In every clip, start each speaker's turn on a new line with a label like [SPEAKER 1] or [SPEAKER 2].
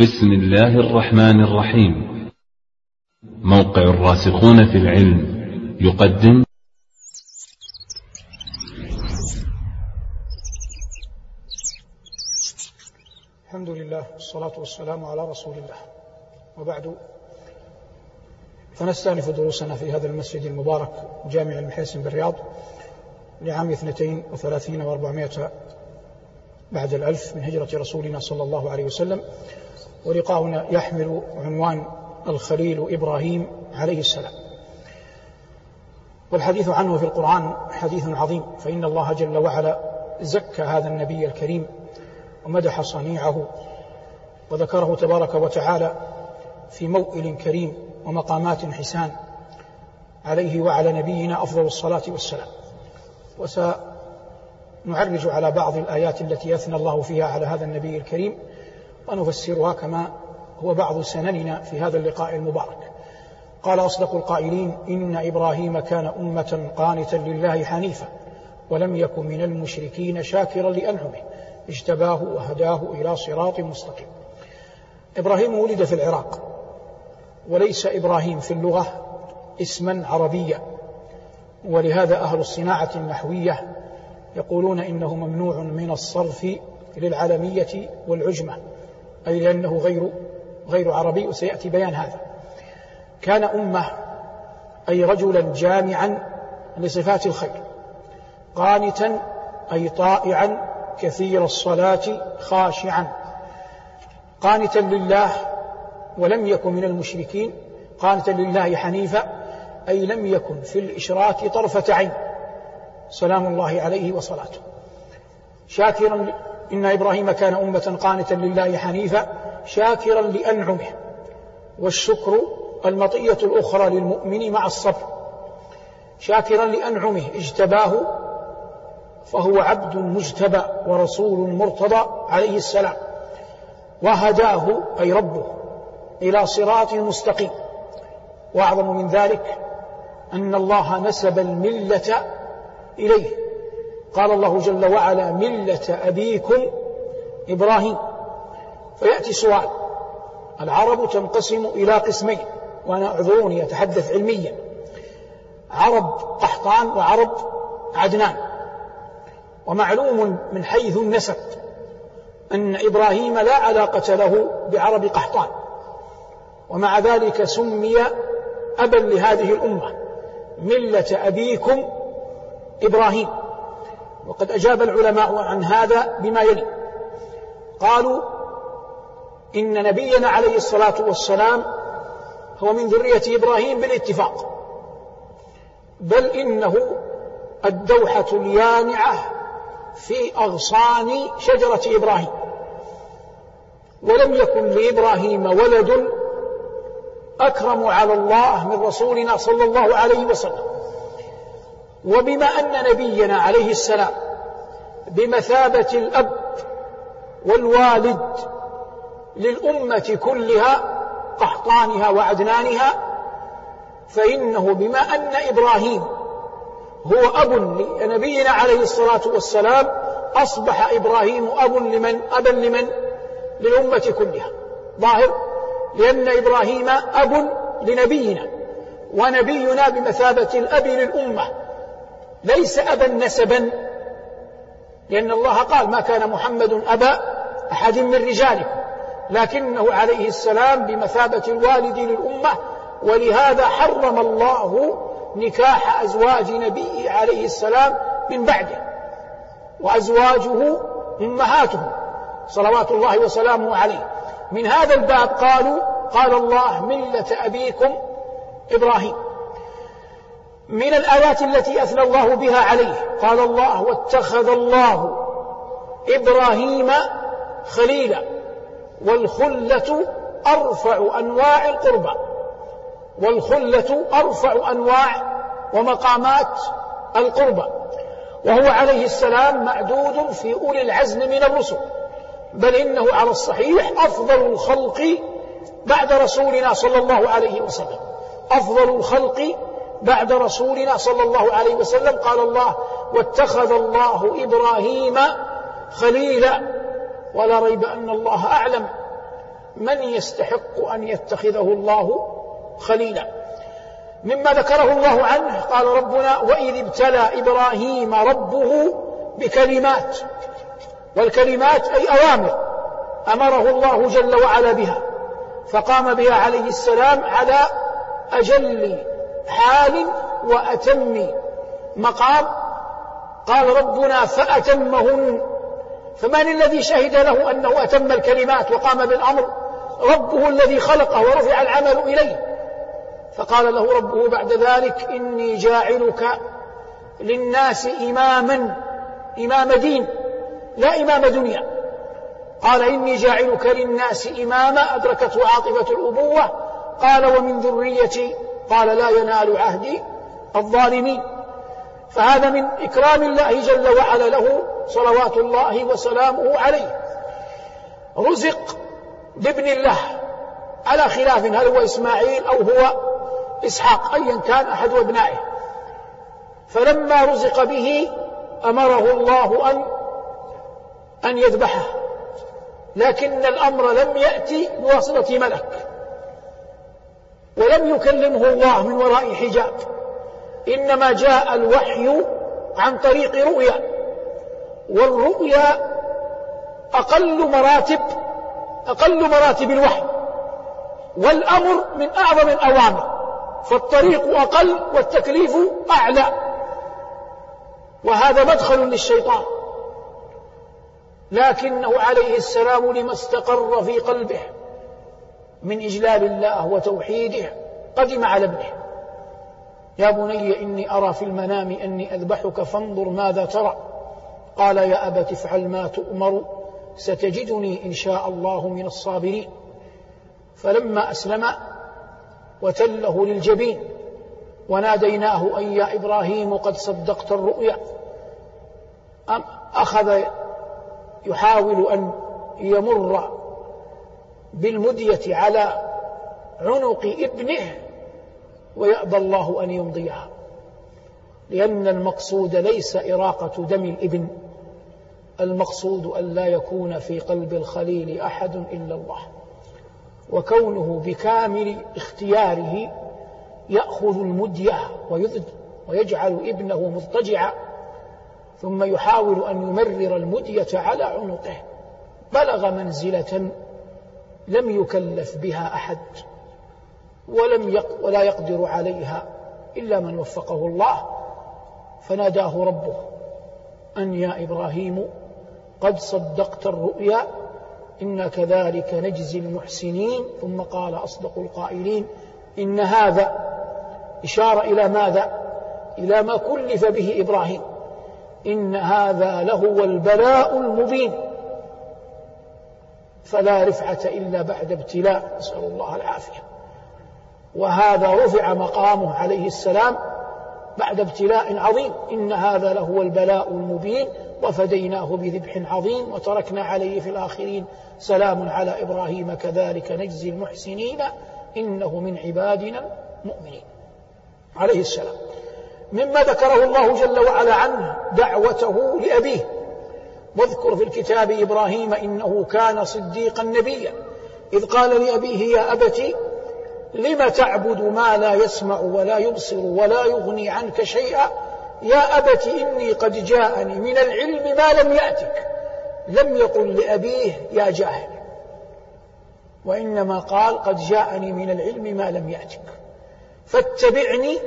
[SPEAKER 1] بسم الله الرحمن الرحيم. موقع الراسخون في العلم يقدم.
[SPEAKER 2] الحمد لله والصلاة والسلام على رسول الله. وبعد فنستأنف دروسنا في هذا المسجد المبارك جامع المحيسن بالرياض لعام اثنتين وثلاثين وأربعمائة بعد الألف من هجرة رسولنا صلى الله عليه وسلم. ولقاؤنا يحمل عنوان الخليل إبراهيم عليه السلام. والحديث عنه في القرآن حديث عظيم فإن الله جل وعلا زكى هذا النبي الكريم ومدح صنيعه وذكره تبارك وتعالى في موئل كريم ومقامات حسان عليه وعلى نبينا أفضل الصلاة والسلام. وسنعرج على بعض الآيات التي أثنى الله فيها على هذا النبي الكريم ونفسرها كما هو بعض سنننا في هذا اللقاء المبارك. قال أصدق القائلين إن إبراهيم كان أمة قانتا لله حنيفا ولم يكن من المشركين شاكرا لأنعمه اجتباه وهداه إلى صراط مستقيم. إبراهيم ولد في العراق وليس إبراهيم في اللغة اسما عربيا. ولهذا أهل الصناعة النحوية يقولون إنه ممنوع من الصرف للعلمية والعجمة. أي لأنه غير غير عربي وسيأتي بيان هذا. كان أمة أي رجلا جامعا لصفات الخير قانتا أي طائعا كثير الصلاة خاشعا. قانتا لله ولم يكن من المشركين قانتا لله حنيفا أي لم يكن في الإشراك طرفة عين. سلام الله عليه وصلاته. شاكرا إن إبراهيم كان أمة قانتا لله حنيفا شاكرا لأنعمه. والشكر المطية الأخرى للمؤمن مع الصبر. شاكرا لأنعمه اجتباه فهو عبد مجتبى ورسول مرتضى عليه السلام. وهداه أي ربه إلى صراط مستقيم. وأعظم من ذلك أن الله نسب الملة إليه. قال الله جل وعلا ملة أبيكم إبراهيم. فيأتي سؤال. العرب تنقسم إلى قسمين وأنا أعذروني أتحدث علميا. عرب قحطان وعرب عدنان. ومعلوم من حيث النسب أن إبراهيم لا علاقة له بعرب قحطان. ومع ذلك سمي أبا لهذه الأمة ملة أبيكم إبراهيم. وقد أجاب العلماء عن هذا بما يلي. قالوا إن نبينا عليه الصلاة والسلام هو من ذرية إبراهيم بالاتفاق. بل إنه الدوحة اليانعة في أغصان شجرة إبراهيم. ولم يكن لإبراهيم ولد أكرم على الله من رسولنا صلى الله عليه وسلم. وبما أن نبينا عليه السلام بمثابة الأب والوالد للأمة كلها قحطانها وعدنانها فإنه بما أن إبراهيم هو أب لنبينا عليه الصلاة والسلام أصبح إبراهيم أب لمن؟ أبا لمن؟ للأمة كلها. ظاهر؟ لأن إبراهيم أب لنبينا ونبينا بمثابة الأب للأمة. ليس أبا نسبا. لأن الله قال ما كان محمد أبا أحد من رجالكم. لكنه عليه السلام بمثابة الوالد للأمة ولهذا حرم الله نكاح أزواج نبيه عليه السلام من بعده وأزواجه أمهاته صلوات الله وسلامه عليه. من هذا الباب قالوا قال الله ملة أبيكم إبراهيم. من الآيات التي أثنى الله بها عليه. قال الله واتخذ الله إبراهيم خليلا والخلة أرفع أنواع القربى. والخلة أرفع أنواع ومقامات القربى. وهو عليه السلام معدود في أولي العزم من الرسل. بل إنه على الصحيح أفضل الخلق بعد رسولنا صلى الله عليه وسلم. أفضل الخلق بعد رسولنا صلى الله عليه وسلم قال الله واتخذ الله إبراهيم خليلا. ولا ريب أن الله أعلم من يستحق أن يتخذه الله خليلا. مما ذكره الله عنه قال ربنا وإذ ابتلى إبراهيم ربه بكلمات والكلمات أي أوامر أمره الله جل وعلا بها فقام بها عليه السلام على أجل حال وأتم مقام. قال ربنا فأتمهن. فمن الذي شهد له أنه أتم الكلمات وقام بالأمر؟ ربه الذي خلقه ورفع العمل إليه. فقال له ربه بعد ذلك إني جاعلك للناس إماما إمام دين لا إمام دنيا. قال إني جاعلك للناس إماما أدركته عاطفة الأبوة. قال ومن ذريتي قال لا ينال عهدي الظالمين فهذا من إكرام الله جل وعلا له صلوات الله وسلامه عليه. رزق بابن الله على خلاف هل هو إسماعيل أو هو إسحاق أيا كان أحد أبنائه. فلما رزق به أمره الله أن أن يذبحه. لكن الأمر لم يأتي بواسطة ملك. ولم يكلمه الله من وراء حجاب. إنما جاء الوحي عن طريق رؤيا. والرؤيا أقل مراتب أقل مراتب الوحي. والأمر من أعظم الأوامر. فالطريق أقل والتكليف أعلى. وهذا مدخل للشيطان. لكنه عليه السلام لما استقر في قلبه. من إجلال الله وتوحيده قدم على ابنه. يا بني إني أرى في المنام أني أذبحك فانظر ماذا ترى. قال يا أبت افعل ما تؤمر ستجدني إن شاء الله من الصابرين. فلما أسلم وتله للجبين وناديناه أن يا إبراهيم قد صدقت الرؤيا. أخذ يحاول أن يمر بالمدية على عنق ابنه ويأبى الله أن يمضيها لأن المقصود ليس إراقة دم الإبن المقصود أن لا يكون في قلب الخليل أحد إلا الله. وكونه بكامل اختياره يأخذ المدية ويجعل ابنه مضطجعا ثم يحاول أن يمرر المدية على عنقه بلغ منزلة لم يكلف بها أحد ولم يق ولا يقدر عليها إلا من وفقه الله. فناداه ربه أن يا إبراهيم قد صدقت الرؤيا إنا كذلك نجزي المحسنين. ثم قال أصدق القائلين إن هذا إشارة إلى ماذا؟ إلى ما كلف به إبراهيم. إن هذا لهو البلاء المبين. فلا رفعة إلا بعد ابتلاء. نسأل الله العافية. وهذا رفع مقامه عليه السلام بعد ابتلاء عظيم. إن هذا لهو البلاء المبين. وفديناه بذبح عظيم. وتركنا عليه في الآخرين. سلام على إبراهيم. كذلك نجزي المحسنين. إنه من عبادنا المؤمنين. عليه السلام. مما ذكره الله جل وعلا عنه دعوته لأبيه. واذكر في الكتاب إبراهيم إنه كان صديقا نبيا. إذ قال لأبيه يا أبت لم تعبد ما لا يسمع ولا يبصر ولا يغني عنك شيئا؟ يا أبت إني قد جاءني من العلم ما لم يأتك. لم يقل لأبيه يا جاهل. وإنما قال قد جاءني من العلم ما لم يأتك. فاتبعني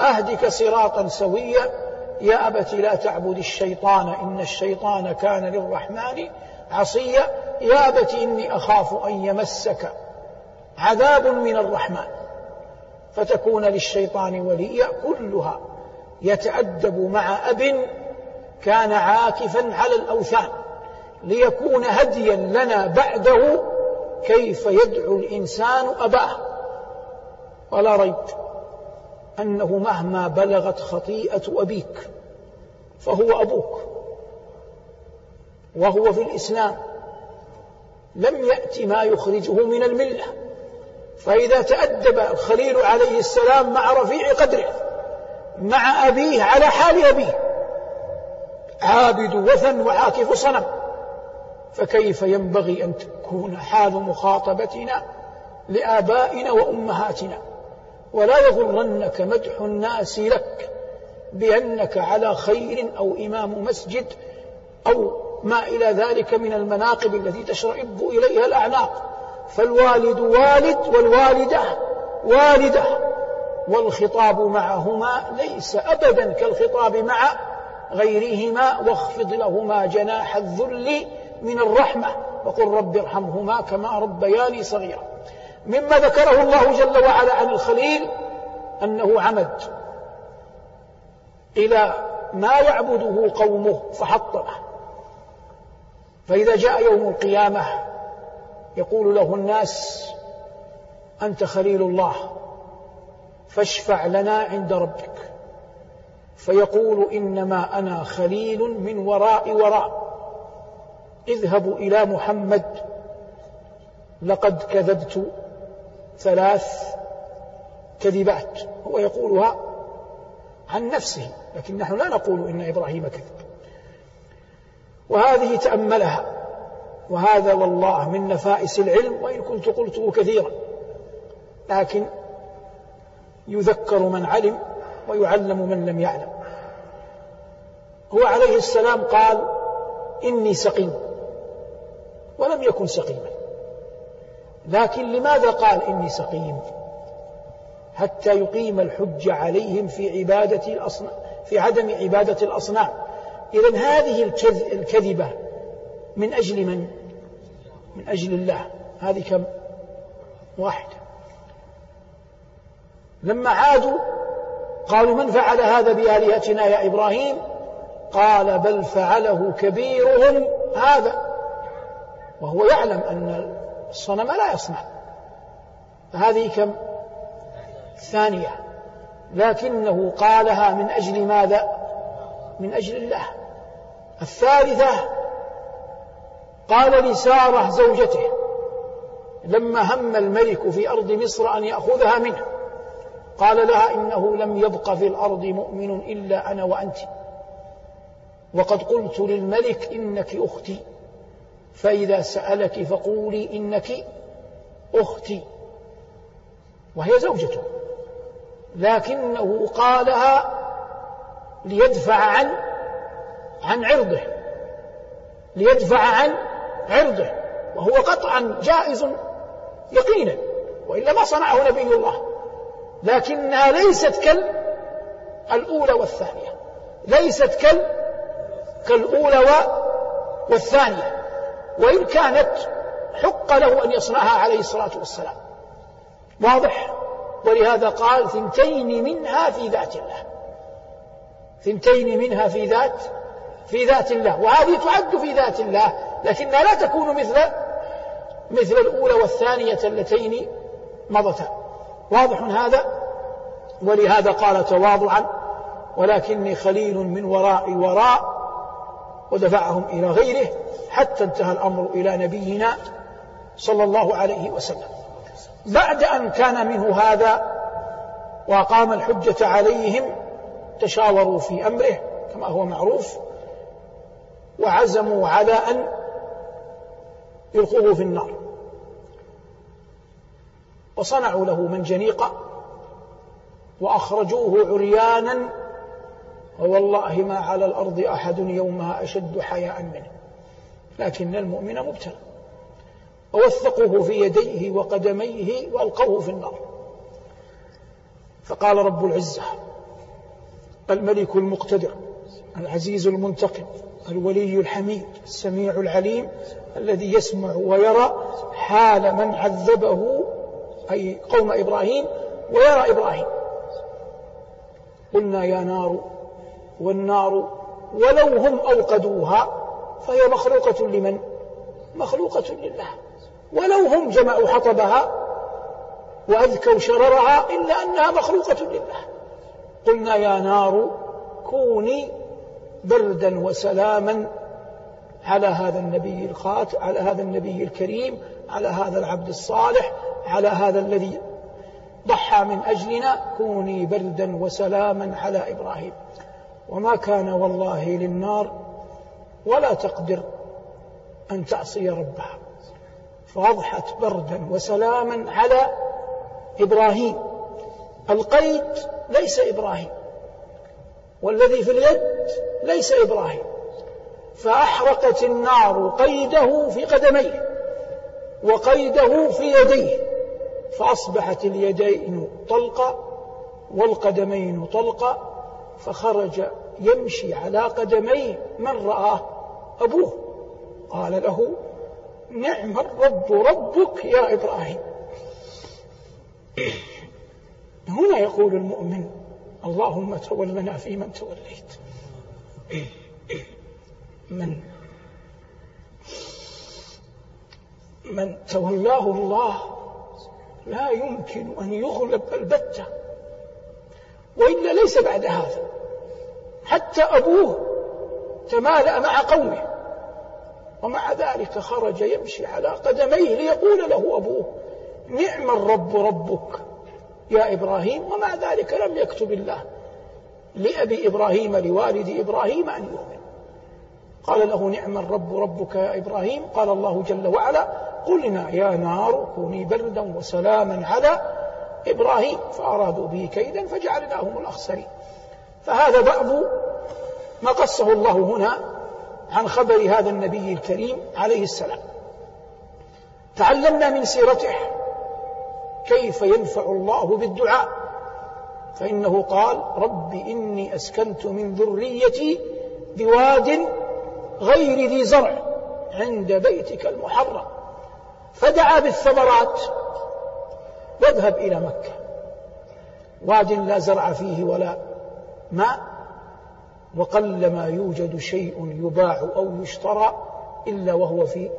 [SPEAKER 2] أهدك صراطا سويا يا أبت لا تعبد الشيطان إن الشيطان كان للرحمن عصيا. يا أبت إني أخاف أن يمسك عذاب من الرحمن. فتكون للشيطان وليا كلها. يتأدب مع أب كان عاكفا على الأوثان. ليكون هديا لنا بعده كيف يدعو الإنسان أباه. ولا ريب. أنه مهما بلغت خطيئة أبيك فهو أبوك وهو في الإسلام. لم يأت ما يخرجه من الملة. فإذا تأدب الخليل عليه السلام مع رفيع قدره مع أبيه على حال أبيه عابد وثن وعاكف صنم فكيف ينبغي أن تكون حال مخاطبتنا لآبائنا وأمهاتنا؟ ولا يغرنك مدح الناس لك بأنك على خير أو إمام مسجد أو ما إلى ذلك من المناقب التي تشرئب إليها الأعناق. فالوالد والد والوالدة والدة والخطاب معهما ليس أبدا كالخطاب مع غيرهما واخفض لهما جناح الذل من الرحمة وقل رب ارحمهما كما ربياني صغيرا. مما ذكره الله جل وعلا عن الخليل أنه عمد إلى ما يعبده قومه فحطمه. فإذا جاء يوم القيامة يقول له الناس أنت خليل الله فاشفع لنا عند ربك. فيقول إنما أنا خليل من وراء وراء. اذهبوا إلى محمد لقد كذبت ثلاث كذبات. هو يقولها عن نفسه لكن نحن لا نقول إن إبراهيم كذب. وهذه تأملها. وهذا والله من نفائس العلم وإن كنت قلته كثيرا. لكن يذكر من علم ويعلم من لم يعلم. هو عليه السلام قال إني سقيم. ولم يكن سقيما. لكن لماذا قال إني سقيم؟ حتى يقيم الحج عليهم في عبادة الأصنام في عدم عبادة الأصنام. إذا هذه الكذبة من أجل من؟ من أجل الله. هذه كم؟ واحدة. لما عادوا قالوا من فعل هذا بآلهتنا يا إبراهيم؟ قال بل فعله كبيرهم هذا. وهو يعلم أن الصنم لا يصنع. فهذه كم؟ ثانية. لكنه قالها من أجل ماذا؟ من أجل الله. الثالثة قال لسارة زوجته لما هم الملك في أرض مصر أن يأخذها منه. قال لها إنه لم يبق في الأرض مؤمن إلا أنا وأنت. وقد قلت للملك إنك أختي. فإذا سألك فقولي إنك أختي. وهي زوجته. لكنه قالها ليدفع عن عن عرضه. ليدفع عن عرضه. وهو قطعا جائز يقينا. وإلا ما صنعه نبي الله. لكنها ليست كالأولى والثانية. ليست كال كالأولى والثانية. وإن كانت حق له أن يصنعها عليه الصلاة والسلام. واضح؟ ولهذا قال ثنتين منها في ذات الله. ثنتين منها في ذات في ذات الله. وهذه تعد في ذات الله لكنها لا تكون مثل مثل الأولى والثانية اللتين مضتا. واضح هذا؟ ولهذا قال تواضعا ولكني خليل من وراء وراء ودفعهم إلى غيره حتى انتهى الأمر إلى نبينا صلى الله عليه وسلم. بعد أن كان منه هذا وأقام الحجة عليهم تشاوروا في أمره كما هو معروف وعزموا على أن يلقوه في النار. وصنعوا له منجنيق وأخرجوه عريانا ووالله ما على الأرض أحد يومها أشد حياء منه. لكن المؤمن مبتلى. ووثقوه في يديه وقدميه وألقوه في النار. فقال رب العزة الملك المقتدر العزيز المنتقم الولي الحميد السميع العليم الذي يسمع ويرى حال من عذبه أي قوم إبراهيم ويرى إبراهيم. قلنا يا نار والنار ولو هم أوقدوها فهي مخلوقة لمن؟ مخلوقة لله. ولو هم جمعوا حطبها وأذكوا شررها إلا أنها مخلوقة لله. قلنا يا نار كوني بردا وسلاما على هذا النبي الخات على هذا النبي الكريم على هذا العبد الصالح على هذا الذي ضحى من أجلنا. كوني بردا وسلاما على إبراهيم. وما كان والله للنار ولا تقدر أن تعصي ربها. فأضحت بردا وسلاما على إبراهيم. القيد ليس إبراهيم والذي في اليد ليس إبراهيم. فأحرقت النار قيده في قدميه وقيده في يديه فأصبحت اليدين طلقة والقدمين طلقة فخرج يمشي على قدميه من رآه أبوه. قال له نعم الرب ربك يا إبراهيم. هنا يقول المؤمن اللهم تولنا فيمن توليت. من؟ من تولاه الله لا يمكن أن يغلب البتة. وإلا ليس بعد هذا. حتى أبوه تمالأ مع قومه. ومع ذلك خرج يمشي على قدميه ليقول له أبوه نعم الرب ربك يا إبراهيم. ومع ذلك لم يكتب الله لأبي إبراهيم لوالد إبراهيم أن يؤمن. قال له نعم الرب ربك يا إبراهيم. قال الله جل وعلا قلنا يا نار كوني بردا وسلاما على إبراهيم فأرادوا به كيدا فجعلناهم الأخسرين. فهذا بعض ما قصه الله هنا عن خبر هذا النبي الكريم عليه السلام. تعلمنا من سيرته كيف ينفع الله بالدعاء. فإنه قال رب إني أسكنت من ذريتي بواد غير ذي زرع عند بيتك المحرم. فدعا بالثمرات واذهب إلى مكة. واد لا زرع فيه ولا ماء وقل ما يوجد شيء يباع أو يشترى إلا وهو في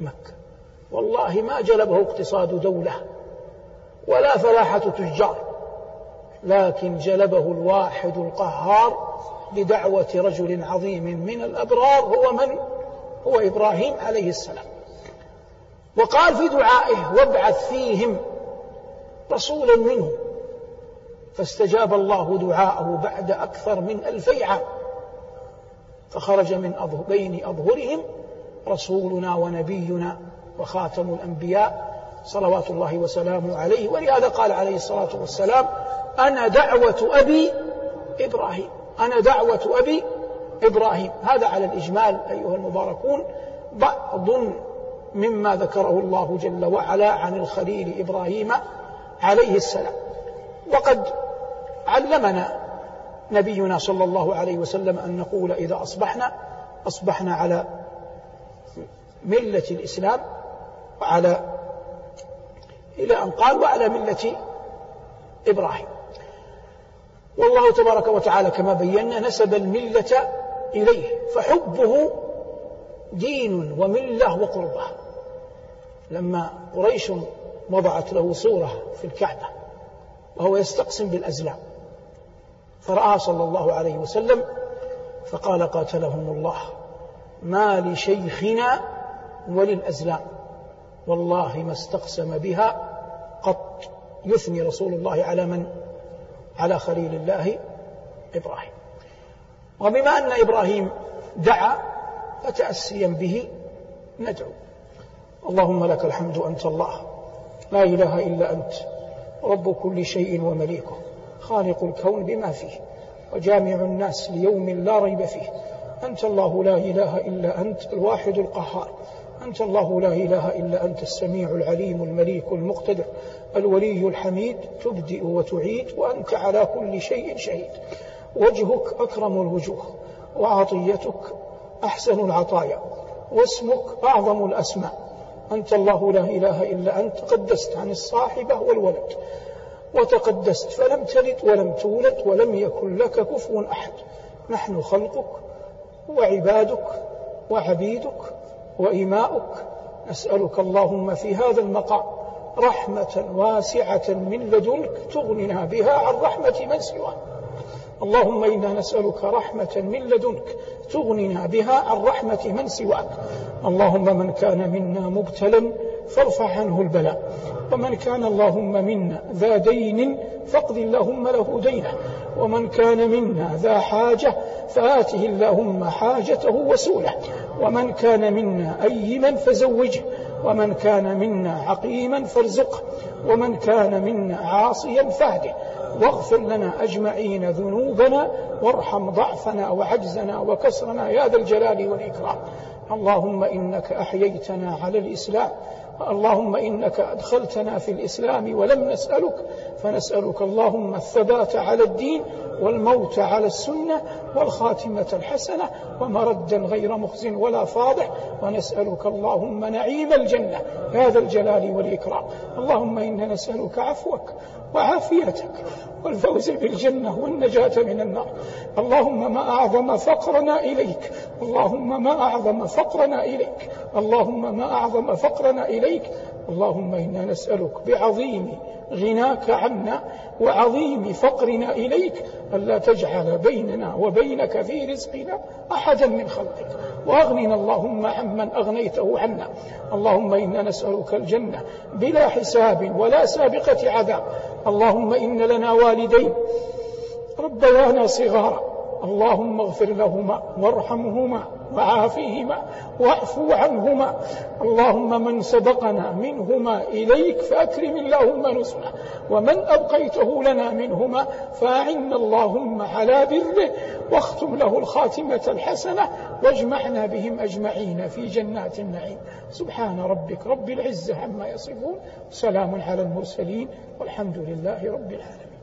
[SPEAKER 2] مكة. والله ما جلبه اقتصاد دولة ولا فلاحة تجار لكن جلبه الواحد القهار بدعوة رجل عظيم من الأبرار هو من؟ هو إبراهيم عليه السلام. وقال في دعائه وابعث فيهم رسولا منهم فاستجاب الله دعاءه بعد أكثر من ألفي عام. فخرج من بين أظهرهم رسولنا ونبينا وخاتم الأنبياء صلوات الله وسلامه عليه. ولهذا قال عليه الصلاة والسلام أنا دعوة أبي إبراهيم. أنا دعوة أبي إبراهيم. هذا على الإجمال أيها المباركون. بعض مما ذكره الله جل وعلا عن الخليل إبراهيم عليه السلام. وقد علمنا نبينا صلى الله عليه وسلم أن نقول إذا أصبحنا أصبحنا على ملة الإسلام وعلى إلى أن قال وعلى ملة إبراهيم. والله تبارك وتعالى كما بينا نسب الملة إليه فحبه دين وملة وقربة. لما قريش وضعت له صورة في الكعبة وهو يستقسم بالأزلام. فرأى صلى الله عليه وسلم فقال قاتلهم الله ما لشيخنا وللأزلام والله ما استقسم بها قط يثني رسول الله على من؟ على خليل الله إبراهيم. وبما أن إبراهيم دعا فتأسيا به ندعو. اللهم لك الحمد أنت الله. لا إله إلا أنت رب كل شيء ومليكه خالق الكون بما فيه وجامع الناس ليوم لا ريب فيه. أنت الله لا إله إلا أنت الواحد القهار. أنت الله لا إله إلا أنت السميع العليم المليك المقتدر الولي الحميد تبدئ وتعيد وأنت على كل شيء شهيد. وجهك أكرم الوجوه وعطيتك أحسن العطايا واسمك أعظم الأسماء. أنت الله لا إله إلا أنت قدست عن الصاحبة والولد وتقدست فلم تلد ولم تولد ولم يكن لك كفوا أحد. نحن خلقك وعبادك وعبيدك وإماؤك. نسألك اللهم في هذا المقام رحمة واسعة من لدنك تغننا بها عن رحمة من سواك. اللهم إنا نسألك رحمة من لدنك تغننا بها عن رحمة من سواك. اللهم من كان منا مبتلا فارفع عنه البلاء. ومن كان اللهم منا ذا دين فاقض اللهم له دينه. ومن كان منا ذا حاجة فآته اللهم حاجته وسوله. ومن كان منا أيما فزوجه. ومن كان منا عقيما فارزقه. ومن كان منا عاصيا فاهده. واغفر لنا أجمعين ذنوبنا وارحم ضعفنا وعجزنا وكسرنا يا ذا الجلال والإكرام. اللهم إنك أحييتنا على الإسلام اللهم إنك أدخلتنا في الإسلام ولم نسألك فنسألك اللهم الثبات على الدين والموت على السنة والخاتمة الحسنة ومردا غير مخز ولا فاضح ونسألك اللهم نعيم الجنة هذا الجلال والإكرام. اللهم إنا نسألك عفوك وعافيتك والفوز بالجنة والنجاة من النار. اللهم ما أعظم فقرنا إليك. اللهم ما أعظم فقرنا إليك. اللهم ما أعظم فقرنا إليك. اللهم إنا نسألك بعظيم غناك عنا وعظيم فقرنا إليك. ألا تجعل بيننا وبينك في رزقنا أحدا من خلقك. وأغننا اللهم عمن أغنيته عنا. اللهم إنا نسألك الجنة بلا حساب ولا سابقة عذاب. اللهم إن لنا والدين. ربيانا صغارا. اللهم اغفر لهما وارحمهما وعافيهما واعفو عنهما. اللهم من سبقنا منهما إليك فأكرم اللهم نزله ومن أبقيته لنا منهما فأعنا اللهم على بره واختم له الخاتمة الحسنة واجمعنا بهم أجمعين في جنات النعيم. سبحان ربك رب العزة عما يصفون سلام على المرسلين والحمد لله رب العالمين.